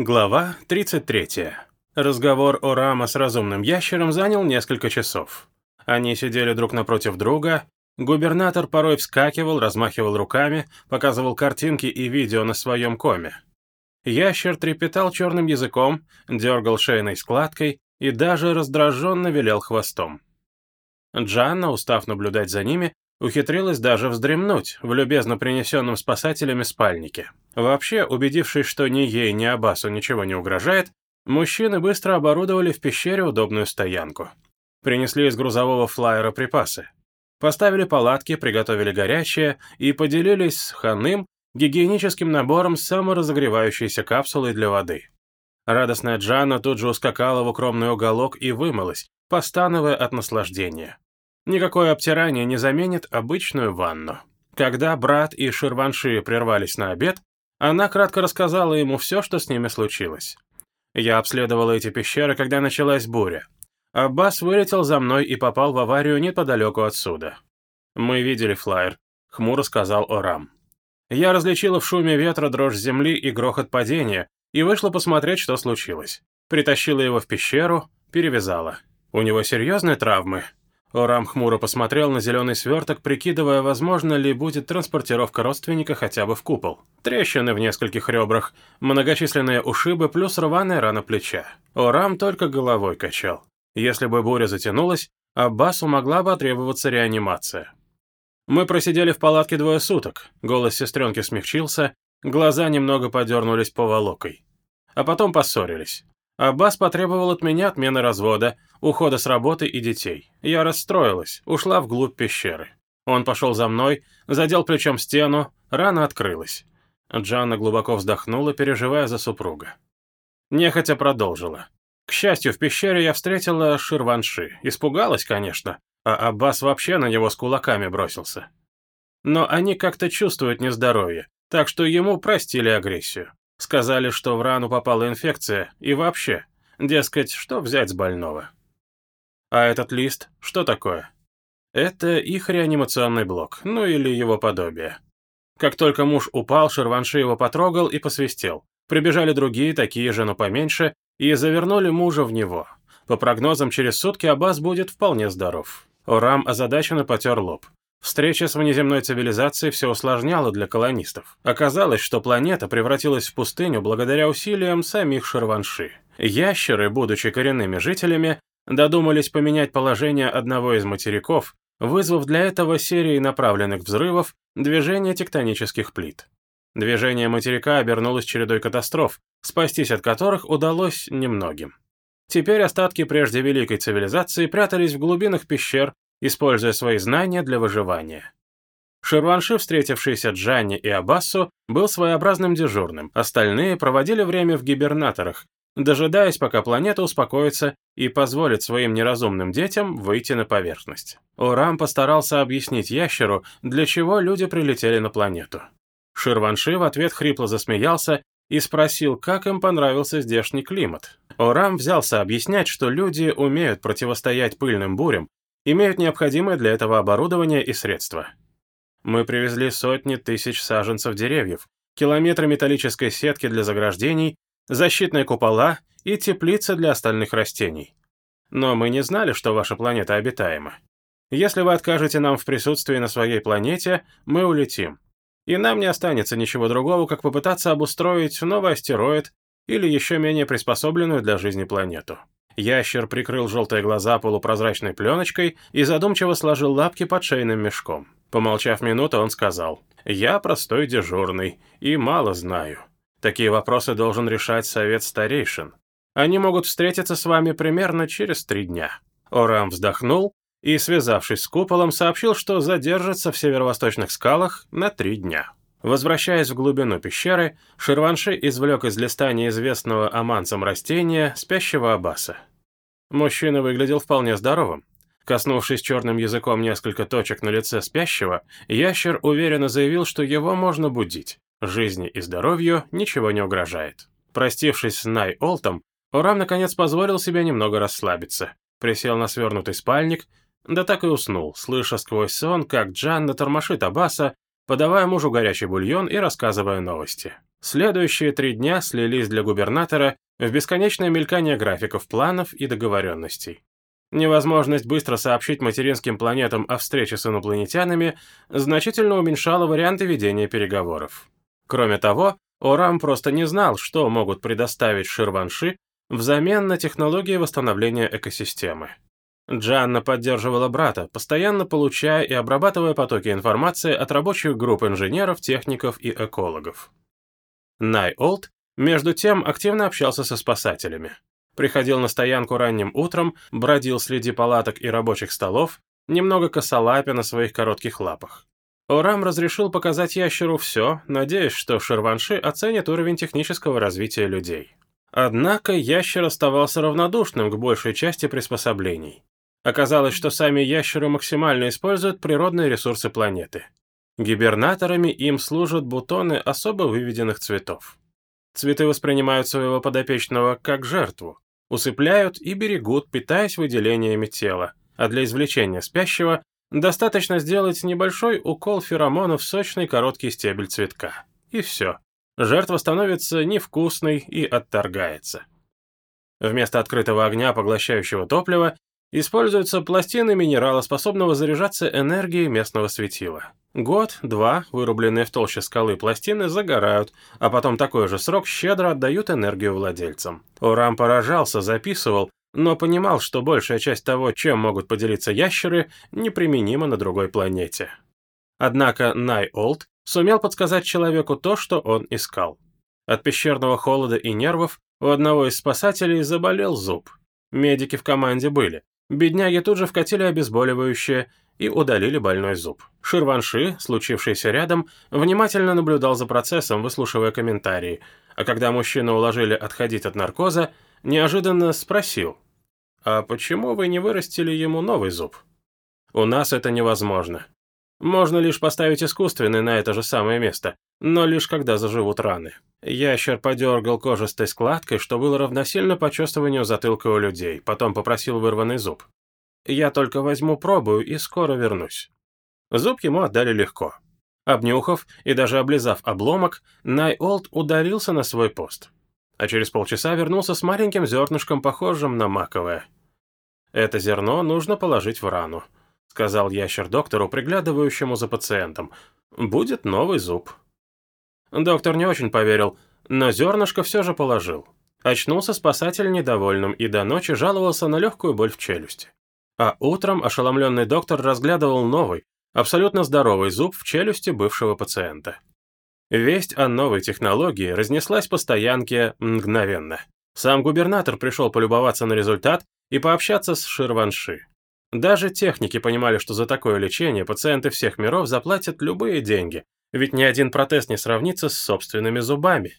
Глава 33. Разговор о Рама с разумным ящером занял несколько часов. Они сидели друг напротив друга. Губернатор порой вскакивал, размахивал руками, показывал картинки и видео на своем коме. Ящер трепетал черным языком, дергал шейной складкой и даже раздраженно вилял хвостом. Джанна, устав наблюдать за ними, ухитрилась даже вздремнуть в любезно принесенном спасателями спальнике. Вообще, убедившись, что ни ей, ни Абасу ничего не угрожает, мужчины быстро оборудовали в пещере удобную стоянку. Принесли из грузового флайера припасы. Поставили палатки, приготовили горячее и поделились с Ханым гигиеническим набором с саморазогревающейся капсулой для воды. Радостная Джанна тут же ускакала в укромный уголок и вымылась, постановая от наслаждения. Никакое обтирание не заменит обычную ванну. Когда брат и Ширванши прервались на обед, она кратко рассказала ему все, что с ними случилось. Я обследовала эти пещеры, когда началась буря. Аббас вылетел за мной и попал в аварию неподалеку отсюда. «Мы видели флайер», — хмуро сказал Орам. Я различила в шуме ветра дрожь земли и грохот падения и вышла посмотреть, что случилось. Притащила его в пещеру, перевязала. У него серьезные травмы, Орам хмуро посмотрел на зеленый сверток, прикидывая, возможно ли будет транспортировка родственника хотя бы в купол. Трещины в нескольких ребрах, многочисленные ушибы плюс рваная рана плеча. Орам только головой качал. Если бы буря затянулась, Аббасу могла бы требоваться реанимация. Мы просидели в палатке двое суток, голос сестренки смягчился, глаза немного подернулись поволокой. А потом поссорились. Аббас потребовал от меня отмены развода, ухода с работы и детей. Я расстроилась, ушла вглубь пещеры. Он пошел за мной, задел плечом стену, рана открылась. Джанна глубоко вздохнула, переживая за супруга. Нехотя продолжила. К счастью, в пещере я встретила Ширванши. Испугалась, конечно, а Аббас вообще на него с кулаками бросился. Но они как-то чувствуют нездоровье, так что ему простили агрессию. Сказали, что в рану попала инфекция, и вообще, дескать, что взять с больного. А этот лист, что такое? Это их реанимационный блок, ну или его подобие. Как только муж упал, Шерванши его потрогал и посвистел. Прибежали другие, такие же, но поменьше, и завернули мужа в него. По прогнозам, через сутки Аббас будет вполне здоров. Орам озадаченно потер лоб. Встреча с внеземной цивилизацией все усложняла для колонистов. Оказалось, что планета превратилась в пустыню благодаря усилиям самих Шерванши. Ящеры, будучи коренными жителями, додумались поменять положение одного из материков, вызвав для этого серии направленных взрывов движения тектонических плит. Движение материка обернулось чередой катастроф, спастись от которых удалось немногим. Теперь остатки прежде великой цивилизации прятались в глубинах пещер используя свои знания для выживания. Ширванши, встретившийся Джанни и Абассу, был своеобразным дежурным, остальные проводили время в гибернаторах, дожидаясь, пока планета успокоится и позволит своим неразумным детям выйти на поверхность. Урам постарался объяснить ящеру, для чего люди прилетели на планету. Ширванши в ответ хрипло засмеялся и спросил, как им понравился здешний климат. Орам взялся объяснять, что люди умеют противостоять пыльным бурям, имеют необходимое для этого оборудование и средства. Мы привезли сотни тысяч саженцев деревьев, километры металлической сетки для заграждений, защитные купола и теплицы для остальных растений. Но мы не знали, что ваша планета обитаема. Если вы откажете нам в присутствии на своей планете, мы улетим. И нам не останется ничего другого, как попытаться обустроить новый астероид или еще менее приспособленную для жизни планету. Ящер прикрыл желтые глаза полупрозрачной пленочкой и задумчиво сложил лапки под шейным мешком. Помолчав минуту, он сказал, «Я простой дежурный и мало знаю. Такие вопросы должен решать совет старейшин. Они могут встретиться с вами примерно через три дня». Орам вздохнул и, связавшись с куполом, сообщил, что задержится в северо-восточных скалах на три дня. Возвращаясь в глубину пещеры, Ширванши извлек из листа неизвестного аманцам растения спящего Аббаса. Мужчина выглядел вполне здоровым. Коснувшись черным языком несколько точек на лице спящего, ящер уверенно заявил, что его можно будить. Жизни и здоровью ничего не угрожает. Простившись с Най Олтом, Урам наконец позволил себе немного расслабиться. Присел на свернутый спальник, да так и уснул, слыша сквозь сон, как Джанна тормошит Аббаса, подавая мужу горячий бульон и рассказывая новости. Следующие три дня слились для губернатора в бесконечное мелькание графиков, планов и договоренностей. Невозможность быстро сообщить материнским планетам о встрече с инопланетянами значительно уменьшала варианты ведения переговоров. Кроме того, Орам просто не знал, что могут предоставить Ширванши взамен на технологии восстановления экосистемы. Джанна поддерживала брата, постоянно получая и обрабатывая потоки информации от рабочих групп инженеров, техников и экологов. Най Олд, между тем, активно общался со спасателями. Приходил на стоянку ранним утром, бродил среди палаток и рабочих столов, немного косолапя на своих коротких лапах. Орам разрешил показать ящеру все, надеясь, что Шерванши оценит уровень технического развития людей. Однако ящер оставался равнодушным к большей части приспособлений. Оказалось, что сами ящеры максимально используют природные ресурсы планеты. Гибернаторами им служат бутоны особо выведенных цветов. Цветы воспринимают своего подопечного как жертву, усыпляют и берегут, питаясь выделениями тела, а для извлечения спящего достаточно сделать небольшой укол феромонов в сочный короткий стебель цветка. И все. Жертва становится невкусной и отторгается. Вместо открытого огня, поглощающего топливо, используются пластины минерала, способного заряжаться энергией местного светила. Год-два вырубленные в толще скалы пластины загорают, а потом такой же срок щедро отдают энергию владельцам. Урам поражался, записывал, но понимал, что большая часть того, чем могут поделиться ящеры, неприменима на другой планете. Однако Най-Олд сумел подсказать человеку то, что он искал. От пещерного холода и нервов у одного из спасателей заболел зуб. Медики в команде были. Бедняги тут же вкатили обезболивающее и удалили больной зуб. Ширванши, случившийся рядом, внимательно наблюдал за процессом, выслушивая комментарии, а когда мужчину уложили отходить от наркоза, неожиданно спросил, «А почему вы не вырастили ему новый зуб?» «У нас это невозможно. Можно лишь поставить искусственный на это же самое место, но лишь когда заживут раны». Ящер подергал кожистой складкой, что было равносильно почувствованию затылка у людей, потом попросил вырванный зуб. «Я только возьму пробую и скоро вернусь». Зуб ему отдали легко. Обнюхав и даже облизав обломок, Най-Олд ударился на свой пост. А через полчаса вернулся с маленьким зернышком, похожим на маковое. «Это зерно нужно положить в рану», — сказал ящер доктору, приглядывающему за пациентом. «Будет новый зуб». Доктор не очень поверил, но зернышко все же положил. Очнулся спасатель недовольным и до ночи жаловался на легкую боль в челюсти. А утром ошеломленный доктор разглядывал новый, абсолютно здоровый зуб в челюсти бывшего пациента. Весть о новой технологии разнеслась по стоянке мгновенно. Сам губернатор пришел полюбоваться на результат и пообщаться с Ширванши. Даже техники понимали, что за такое лечение пациенты всех миров заплатят любые деньги, ведь ни один протез не сравнится с собственными зубами.